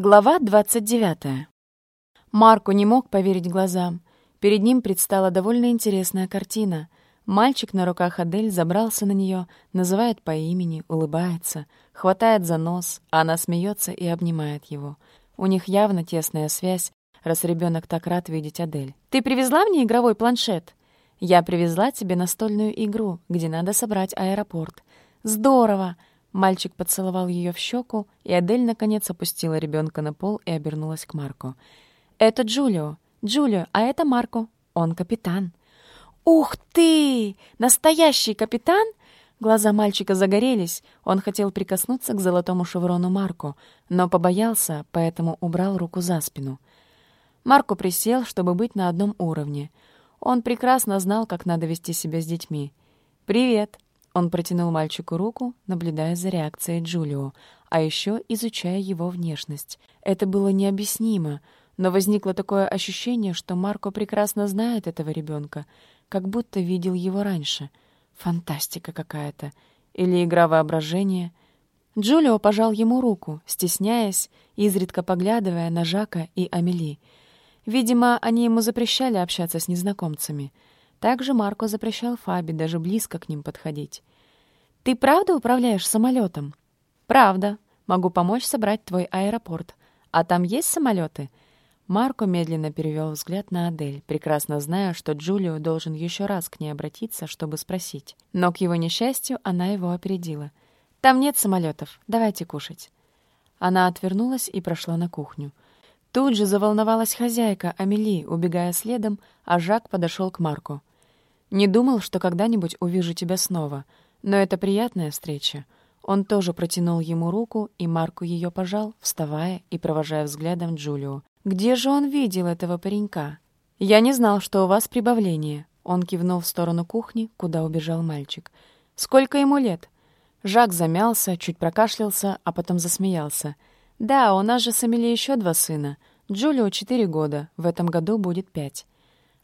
Глава 29. Марко не мог поверить глазам. Перед ним предстала довольно интересная картина. Мальчик на руках Адель забрался на нее, называет по имени, улыбается, хватает за нос, а она смеется и обнимает его. У них явно тесная связь, раз ребенок так рад видеть Адель. «Ты привезла мне игровой планшет?» «Я привезла тебе настольную игру, где надо собрать аэропорт». «Здорово! Мальчик поцеловал ее в щеку, и Адель наконец опустила ребенка на пол и обернулась к Марку. «Это Джулио. Джулио, а это Марко. Он капитан». «Ух ты! Настоящий капитан?» Глаза мальчика загорелись. Он хотел прикоснуться к золотому шеврону Марку, но побоялся, поэтому убрал руку за спину. Марко присел, чтобы быть на одном уровне. Он прекрасно знал, как надо вести себя с детьми. «Привет!» Он протянул мальчику руку, наблюдая за реакцией Джулио, а еще изучая его внешность. Это было необъяснимо, но возникло такое ощущение, что Марко прекрасно знает этого ребенка, как будто видел его раньше. Фантастика какая-то. Или игра воображения. Джулио пожал ему руку, стесняясь, изредка поглядывая на Жака и Амели. Видимо, они ему запрещали общаться с незнакомцами — также Марко запрещал Фаби даже близко к ним подходить. «Ты правда управляешь самолетом?» «Правда. Могу помочь собрать твой аэропорт. А там есть самолеты?» Марко медленно перевел взгляд на Адель, прекрасно зная, что Джулио должен еще раз к ней обратиться, чтобы спросить. Но к его несчастью она его опередила. «Там нет самолетов. Давайте кушать». Она отвернулась и прошла на кухню. Тут же заволновалась хозяйка Амели, убегая следом, а Жак подошел к Марку. Не думал, что когда-нибудь увижу тебя снова, но это приятная встреча. Он тоже протянул ему руку, и Марку ее пожал, вставая и провожая взглядом Джулио. «Где же он видел этого паренька?» «Я не знал, что у вас прибавление». Он кивнул в сторону кухни, куда убежал мальчик. «Сколько ему лет?» Жак замялся, чуть прокашлялся, а потом засмеялся. «Да, у нас же с Эмили еще два сына. Джулио четыре года, в этом году будет пять».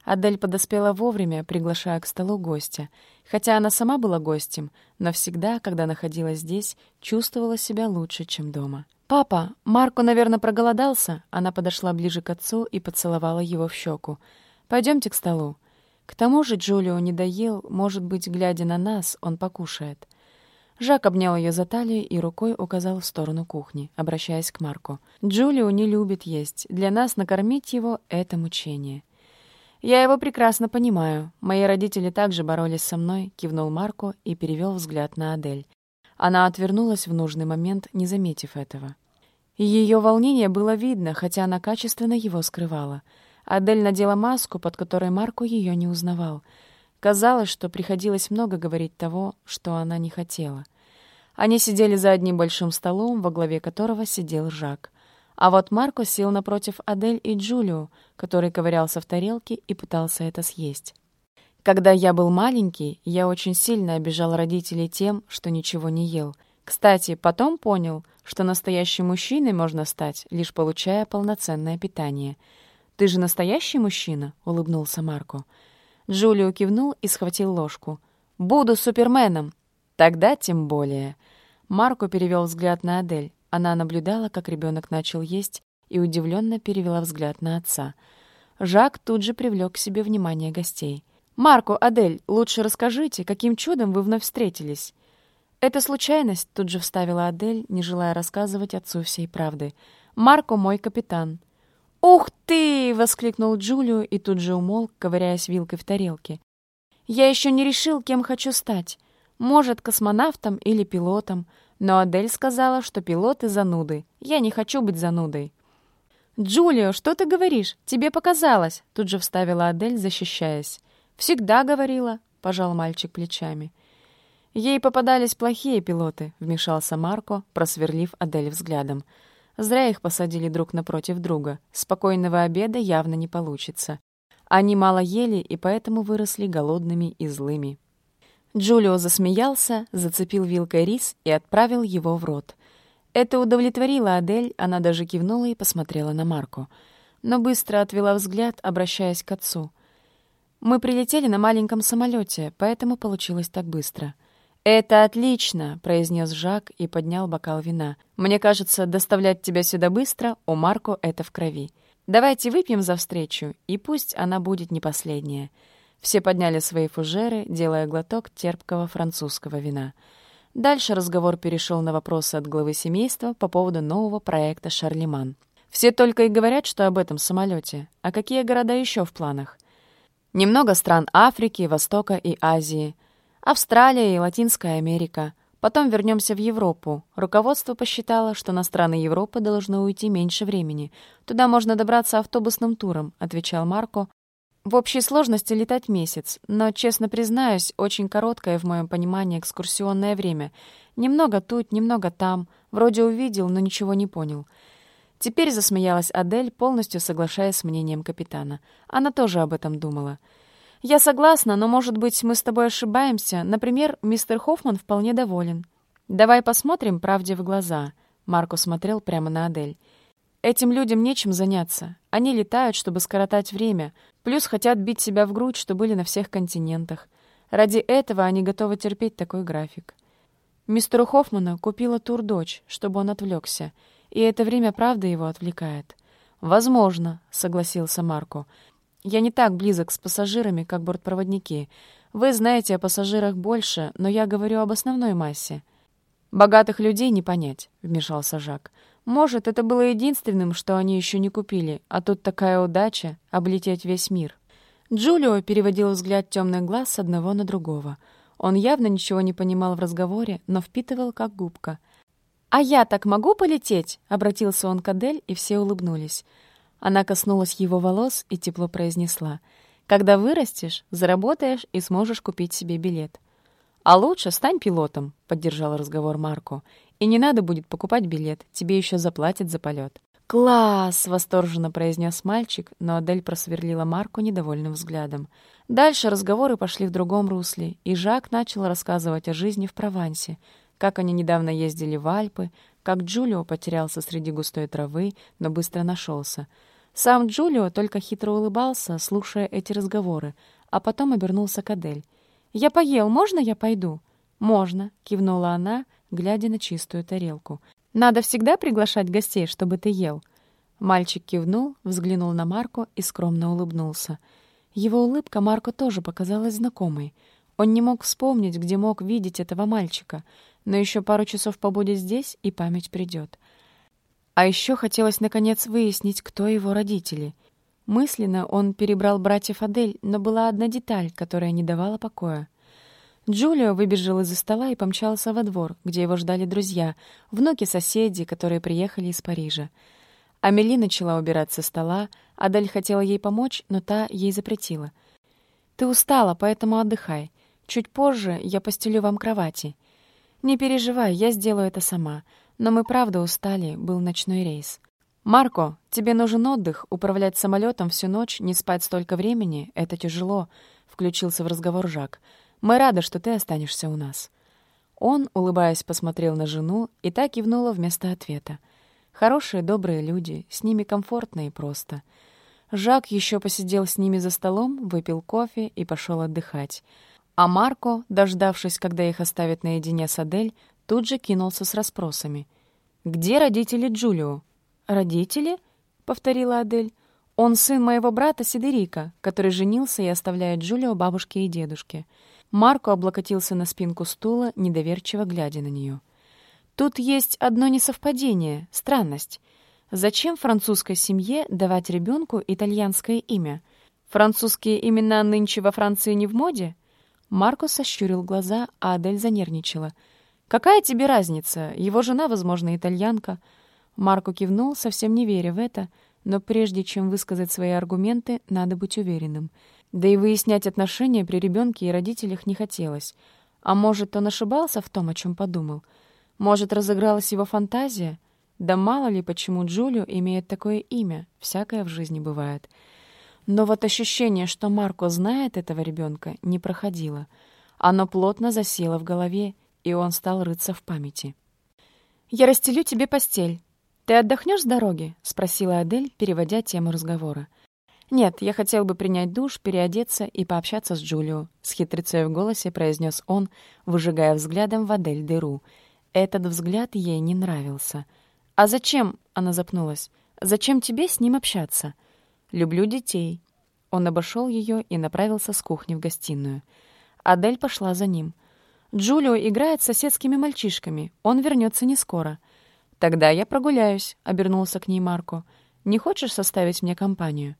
Адель подоспела вовремя, приглашая к столу гостя. Хотя она сама была гостем, но всегда, когда находилась здесь, чувствовала себя лучше, чем дома. «Папа, Марко, наверное, проголодался?» Она подошла ближе к отцу и поцеловала его в щеку. «Пойдемте к столу». К тому же Джулио не доел, может быть, глядя на нас, он покушает. Жак обнял ее за талию и рукой указал в сторону кухни, обращаясь к Марку. «Джулио не любит есть. Для нас накормить его — это мучение». «Я его прекрасно понимаю. Мои родители также боролись со мной», — кивнул Марко и перевел взгляд на Адель. Она отвернулась в нужный момент, не заметив этого. Ее волнение было видно, хотя она качественно его скрывала. Адель надела маску, под которой Марко ее не узнавал. Казалось, что приходилось много говорить того, что она не хотела. Они сидели за одним большим столом, во главе которого сидел Жак. А вот Марко сел напротив Адель и Джулио, который ковырялся в тарелке и пытался это съесть. Когда я был маленький, я очень сильно обижал родителей тем, что ничего не ел. Кстати, потом понял, что настоящим мужчиной можно стать, лишь получая полноценное питание. «Ты же настоящий мужчина?» — улыбнулся Марко. Джулио кивнул и схватил ложку. «Буду суперменом!» «Тогда тем более». Марко перевел взгляд на Адель. Она наблюдала, как ребенок начал есть, и удивленно перевела взгляд на отца. Жак тут же привлек к себе внимание гостей. «Марко, Адель, лучше расскажите, каким чудом вы вновь встретились?» «Это случайность», — тут же вставила Адель, не желая рассказывать отцу всей правды. «Марко мой капитан». «Ух ты!» — воскликнул Джулио и тут же умолк, ковыряясь вилкой в тарелке. «Я еще не решил, кем хочу стать. Может, космонавтом или пилотом. Но Адель сказала, что пилоты зануды. Я не хочу быть занудой. «Джулио, что ты говоришь? Тебе показалось!» Тут же вставила Адель, защищаясь. «Всегда говорила», — пожал мальчик плечами. «Ей попадались плохие пилоты», — вмешался Марко, просверлив Адель взглядом. Зря их посадили друг напротив друга. Спокойного обеда явно не получится. Они мало ели и поэтому выросли голодными и злыми. Джулио засмеялся, зацепил вилкой рис и отправил его в рот. Это удовлетворило Адель, она даже кивнула и посмотрела на Марку. Но быстро отвела взгляд, обращаясь к отцу. «Мы прилетели на маленьком самолете, поэтому получилось так быстро. «Это отлично», — произнес Жак и поднял бокал вина. «Мне кажется, доставлять тебя сюда быстро, у Марко это в крови. Давайте выпьем за встречу, и пусть она будет не последняя». Все подняли свои фужеры, делая глоток терпкого французского вина. Дальше разговор перешел на вопросы от главы семейства по поводу нового проекта «Шарлеман». Все только и говорят, что об этом самолете. А какие города еще в планах? Немного стран Африки, Востока и Азии. Австралия и Латинская Америка. Потом вернемся в Европу. Руководство посчитало, что на страны Европы должно уйти меньше времени. Туда можно добраться автобусным туром, отвечал Марко, в общей сложности летать месяц, но, честно признаюсь, очень короткое, в моем понимании, экскурсионное время. Немного тут, немного там. Вроде увидел, но ничего не понял. Теперь засмеялась Адель, полностью соглашаясь с мнением капитана. Она тоже об этом думала. «Я согласна, но, может быть, мы с тобой ошибаемся. Например, мистер Хоффман вполне доволен». «Давай посмотрим правде в глаза», — Марко смотрел прямо на Адель. Этим людям нечем заняться. Они летают, чтобы скоротать время, плюс хотят бить себя в грудь, что были на всех континентах. Ради этого они готовы терпеть такой график. Мистеру Хоффману купила тур дочь, чтобы он отвлекся, и это время правда его отвлекает. «Возможно», — согласился Марко. «Я не так близок с пассажирами, как бортпроводники. Вы знаете о пассажирах больше, но я говорю об основной массе». «Богатых людей не понять», — вмешался Жак. Может, это было единственным, что они еще не купили, а тут такая удача — облететь весь мир. Джулио переводил взгляд темных глаз с одного на другого. Он явно ничего не понимал в разговоре, но впитывал как губка. «А я так могу полететь?» — обратился он к Адель, и все улыбнулись. Она коснулась его волос и тепло произнесла. «Когда вырастешь, заработаешь и сможешь купить себе билет». «А лучше стань пилотом», — поддержал разговор Марко. И не надо будет покупать билет, тебе еще заплатят за полет. «Класс!» — восторженно произнес мальчик, но Адель просверлила Марку недовольным взглядом. Дальше разговоры пошли в другом русле, и Жак начал рассказывать о жизни в Провансе, как они недавно ездили в Альпы, как Джулио потерялся среди густой травы, но быстро нашелся. Сам Джулио только хитро улыбался, слушая эти разговоры, а потом обернулся к Адель. «Я поел, можно я пойду?» «Можно», — кивнула она, глядя на чистую тарелку. «Надо всегда приглашать гостей, чтобы ты ел». Мальчик кивнул, взглянул на Марко и скромно улыбнулся. Его улыбка Марко тоже показалась знакомой. Он не мог вспомнить, где мог видеть этого мальчика, но еще пару часов побудет здесь, и память придет. А еще хотелось, наконец, выяснить, кто его родители. Мысленно он перебрал братьев Адель, но была одна деталь, которая не давала покоя. Джулио выбежал из-за стола и помчался во двор, где его ждали друзья, внуки-соседи, которые приехали из Парижа. Амели начала убирать со стола, Адель хотела ей помочь, но та ей запретила. «Ты устала, поэтому отдыхай. Чуть позже я постелю вам кровати. Не переживай, я сделаю это сама. Но мы правда устали, был ночной рейс». «Марко, тебе нужен отдых. Управлять самолетом всю ночь, не спать столько времени — это тяжело», — включился в разговор Жак. Мы рады, что ты останешься у нас». Он, улыбаясь, посмотрел на жену и так кивнула вместо ответа. Хорошие, добрые люди, с ними комфортно и просто. Жак еще посидел с ними за столом, выпил кофе и пошел отдыхать. А Марко, дождавшись, когда их оставят наедине с Адель, тут же кинулся с расспросами. «Где родители Джулио?» «Родители?» — повторила Адель. «Он сын моего брата Сидерика, который женился и оставляет Джулио бабушке и дедушке». Марко облокотился на спинку стула, недоверчиво глядя на нее. «Тут есть одно несовпадение, странность. Зачем французской семье давать ребенку итальянское имя? Французские имена нынче во Франции не в моде?» Марко сощурил глаза, а Адель занервничала. «Какая тебе разница? Его жена, возможно, итальянка». Марко кивнул, совсем не веря в это, но прежде чем высказать свои аргументы, надо быть уверенным — да и выяснять отношения при ребенке и родителях не хотелось. А может, он ошибался в том, о чем подумал? Может, разыгралась его фантазия? Да мало ли, почему Джулио имеет такое имя. Всякое в жизни бывает. Но вот ощущение, что Марко знает этого ребенка, не проходило. Оно плотно засело в голове, и он стал рыться в памяти. «Я расстелю тебе постель. Ты отдохнешь с дороги?» — спросила Адель, переводя тему разговора. «Нет, я хотел бы принять душ, переодеться и пообщаться с Джулио», — с хитрецой в голосе произнес он, выжигая взглядом в Адель дыру. Этот взгляд ей не нравился. «А зачем?» — она запнулась. «Зачем тебе с ним общаться?» «Люблю детей». Он обошел ее и направился с кухни в гостиную. Адель пошла за ним. «Джулио играет с соседскими мальчишками. Он вернется не скоро». «Тогда я прогуляюсь», — обернулся к ней Марко. «Не хочешь составить мне компанию?»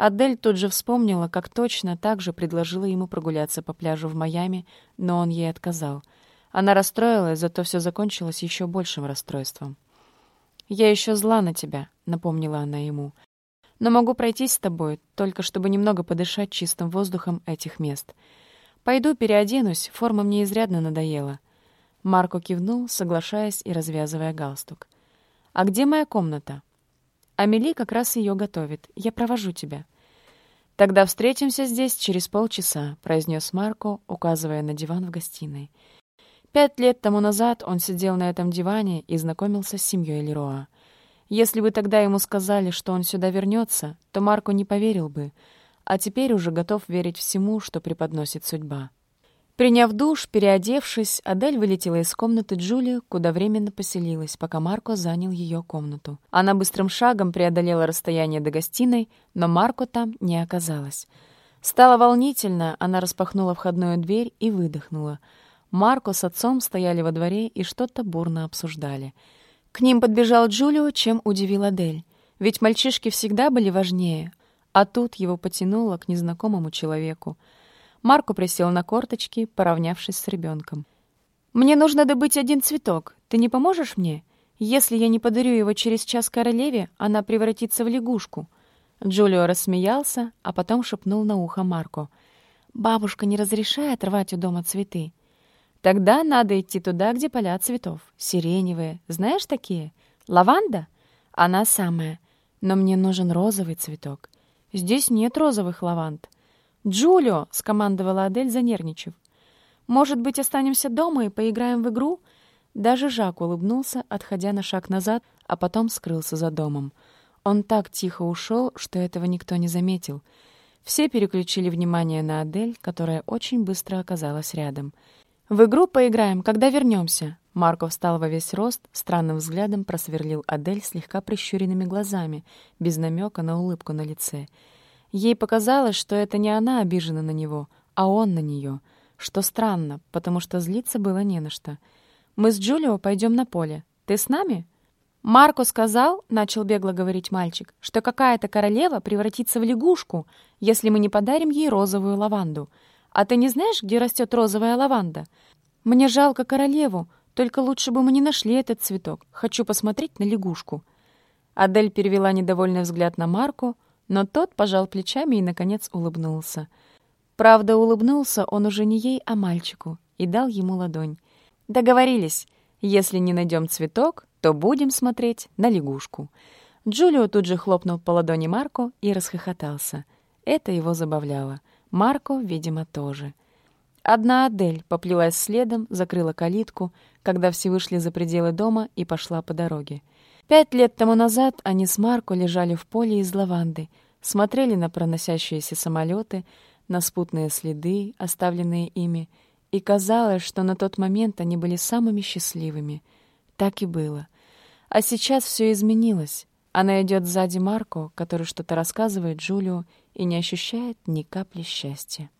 Адель тут же вспомнила, как точно так же предложила ему прогуляться по пляжу в Майами, но он ей отказал. Она расстроилась, зато все закончилось еще большим расстройством. «Я еще зла на тебя», — напомнила она ему. «Но могу пройтись с тобой, только чтобы немного подышать чистым воздухом этих мест. Пойду переоденусь, форма мне изрядно надоела». Марко кивнул, соглашаясь и развязывая галстук. «А где моя комната?» Амели как раз ее готовит. Я провожу тебя». «Тогда встретимся здесь через полчаса», — произнес Марко, указывая на диван в гостиной. Пять лет тому назад он сидел на этом диване и знакомился с семьей Лероа. Если бы тогда ему сказали, что он сюда вернется, то Марко не поверил бы, а теперь уже готов верить всему, что преподносит судьба. Приняв душ, переодевшись, Адель вылетела из комнаты Джулии, куда временно поселилась, пока Марко занял ее комнату. Она быстрым шагом преодолела расстояние до гостиной, но Марко там не оказалось. Стало волнительно, она распахнула входную дверь и выдохнула. Марко с отцом стояли во дворе и что-то бурно обсуждали. К ним подбежал Джулио, чем удивил Адель. Ведь мальчишки всегда были важнее, а тут его потянуло к незнакомому человеку. Марко присел на корточки, поравнявшись с ребенком. «Мне нужно добыть один цветок. Ты не поможешь мне? Если я не подарю его через час королеве, она превратится в лягушку». Джулио рассмеялся, а потом шепнул на ухо Марко. «Бабушка не разрешает рвать у дома цветы». «Тогда надо идти туда, где поля цветов. Сиреневые. Знаешь такие? Лаванда?» «Она самая. Но мне нужен розовый цветок. Здесь нет розовых лаванд». «Джулио!» — скомандовала Адель, занервничав. «Может быть, останемся дома и поиграем в игру?» Даже Жак улыбнулся, отходя на шаг назад, а потом скрылся за домом. Он так тихо ушел, что этого никто не заметил. Все переключили внимание на Адель, которая очень быстро оказалась рядом. «В игру поиграем, когда вернемся. Марко встал во весь рост, странным взглядом просверлил Адель слегка прищуренными глазами, без намека на улыбку на лице — Ей показалось, что это не она обижена на него, а он на нее, что странно, потому что злиться было не на что. «Мы с Джулио пойдем на поле. Ты с нами?» «Марко сказал, — начал бегло говорить мальчик, — что какая-то королева превратится в лягушку, если мы не подарим ей розовую лаванду. А ты не знаешь, где растет розовая лаванда? Мне жалко королеву, только лучше бы мы не нашли этот цветок. Хочу посмотреть на лягушку». Адель перевела недовольный взгляд на Марку, — но тот пожал плечами и, наконец, улыбнулся. Правда, улыбнулся он уже не ей, а мальчику, и дал ему ладонь. «Договорились. Если не найдем цветок, то будем смотреть на лягушку». Джулио тут же хлопнул по ладони Марко и расхохотался. Это его забавляло. Марко, видимо, тоже. Одна Адель поплелась следом, закрыла калитку, когда все вышли за пределы дома и пошла по дороге. Пять лет тому назад они с Марко лежали в поле из лаванды, смотрели на проносящиеся самолеты, на спутные следы, оставленные ими, и казалось, что на тот момент они были самыми счастливыми. Так и было. А сейчас все изменилось. Она идет сзади Марко, который что-то рассказывает Джулио и не ощущает ни капли счастья.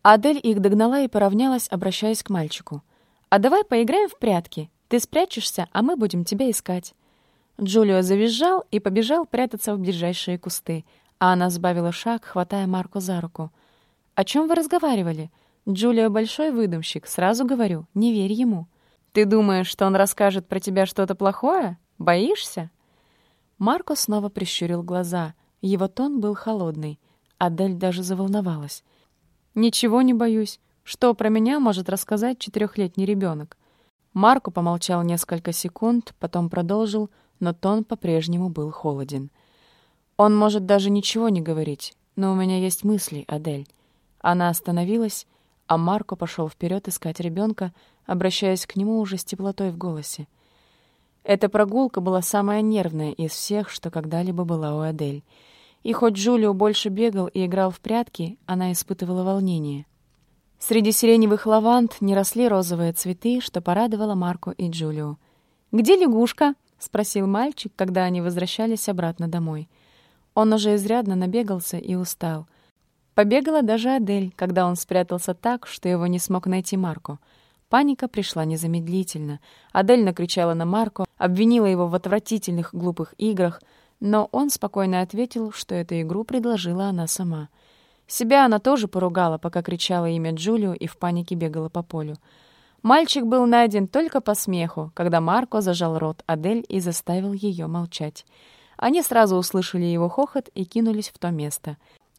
Адель их догнала и поравнялась, обращаясь к мальчику. «А давай поиграем в прятки. Ты спрячешься, а мы будем тебя искать». Джулио завизжал и побежал прятаться в ближайшие кусты, а она сбавила шаг, хватая Марку за руку. «О чем вы разговаривали? Джулио большой выдумщик, сразу говорю, не верь ему. Ты думаешь, что он расскажет про тебя что-то плохое? Боишься?» Марко снова прищурил глаза. Его тон был холодный. Адель даже заволновалась. «Ничего не боюсь. Что про меня может рассказать четырехлетний ребенок?» Марко помолчал несколько секунд, потом продолжил, но тон по-прежнему был холоден. «Он может даже ничего не говорить, но у меня есть мысли, Адель». Она остановилась, а Марко пошел вперед искать ребенка, обращаясь к нему уже с теплотой в голосе. Эта прогулка была самая нервная из всех, что когда-либо была у Адель. И хоть Джулио больше бегал и играл в прятки, она испытывала волнение. Среди сиреневых лаванд не росли розовые цветы, что порадовало Марку и Джулио. «Где лягушка?» — спросил мальчик, когда они возвращались обратно домой. Он уже изрядно набегался и устал. Побегала даже Адель, когда он спрятался так, что его не смог найти Марко. Паника пришла незамедлительно. Адель накричала на Марко, обвинила его в отвратительных глупых играх, но он спокойно ответил, что эту игру предложила она сама. Себя она тоже поругала, пока кричала имя Джулио и в панике бегала по полю. Мальчик был найден только по смеху, когда Марко зажал рот Адель и заставил ее молчать. Они сразу услышали его хохот и кинулись в то место.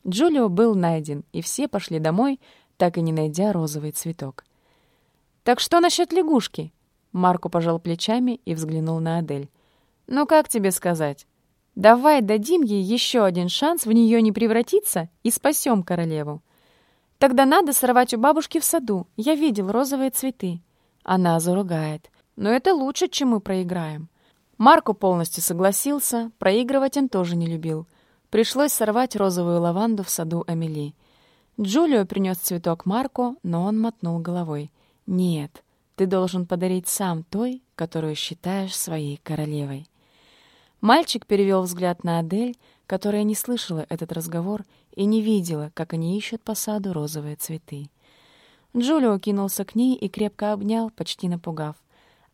Джулио был найден, и все пошли домой, так и не найдя розовый цветок. «Так что насчет лягушки?» Марко пожал плечами и взглянул на Адель. «Ну как тебе сказать? Давай дадим ей еще один шанс в нее не превратиться и спасем королеву. Тогда надо сорвать у бабушки в саду. Я видел розовые цветы». Она заругает. «Но это лучше, чем мы проиграем. Марко полностью согласился, проигрывать он тоже не любил. Пришлось сорвать розовую лаванду в саду Амели. Джулио принес цветок Марко, но он мотнул головой. «Нет, ты должен подарить сам той, которую считаешь своей королевой». Мальчик перевел взгляд на Адель, которая не слышала этот разговор и не видела, как они ищут по саду розовые цветы. Джулио кинулся к ней и крепко обнял, почти напугав.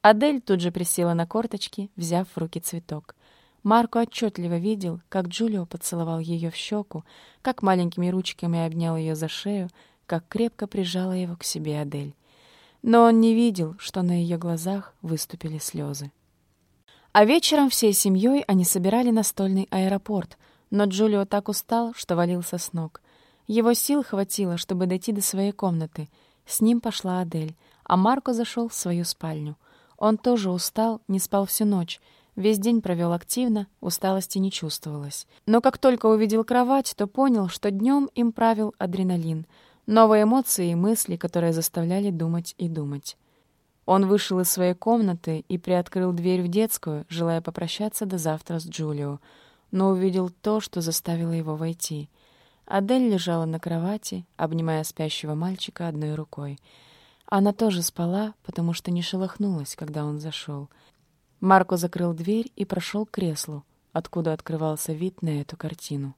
Адель тут же присела на корточки, взяв в руки цветок. Марко отчетливо видел, как Джулио поцеловал ее в щеку, как маленькими ручками обнял ее за шею, как крепко прижала его к себе Адель. Но он не видел, что на ее глазах выступили слезы. А вечером всей семьей они собирали настольный аэропорт, но Джулио так устал, что валился с ног. Его сил хватило, чтобы дойти до своей комнаты. С ним пошла Адель, а Марко зашел в свою спальню — он тоже устал, не спал всю ночь. Весь день провел активно, усталости не чувствовалось. Но как только увидел кровать, то понял, что днем им правил адреналин. Новые эмоции и мысли, которые заставляли думать и думать. Он вышел из своей комнаты и приоткрыл дверь в детскую, желая попрощаться до завтра с Джулио, но увидел то, что заставило его войти. Адель лежала на кровати, обнимая спящего мальчика одной рукой — она тоже спала, потому что не шелохнулась, когда он зашел. Марко закрыл дверь и прошел к креслу, откуда открывался вид на эту картину.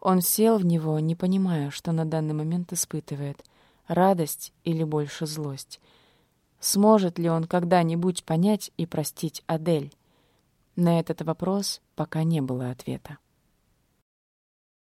Он сел в него, не понимая, что на данный момент испытывает — радость или больше злость. Сможет ли он когда-нибудь понять и простить Адель? На этот вопрос пока не было ответа.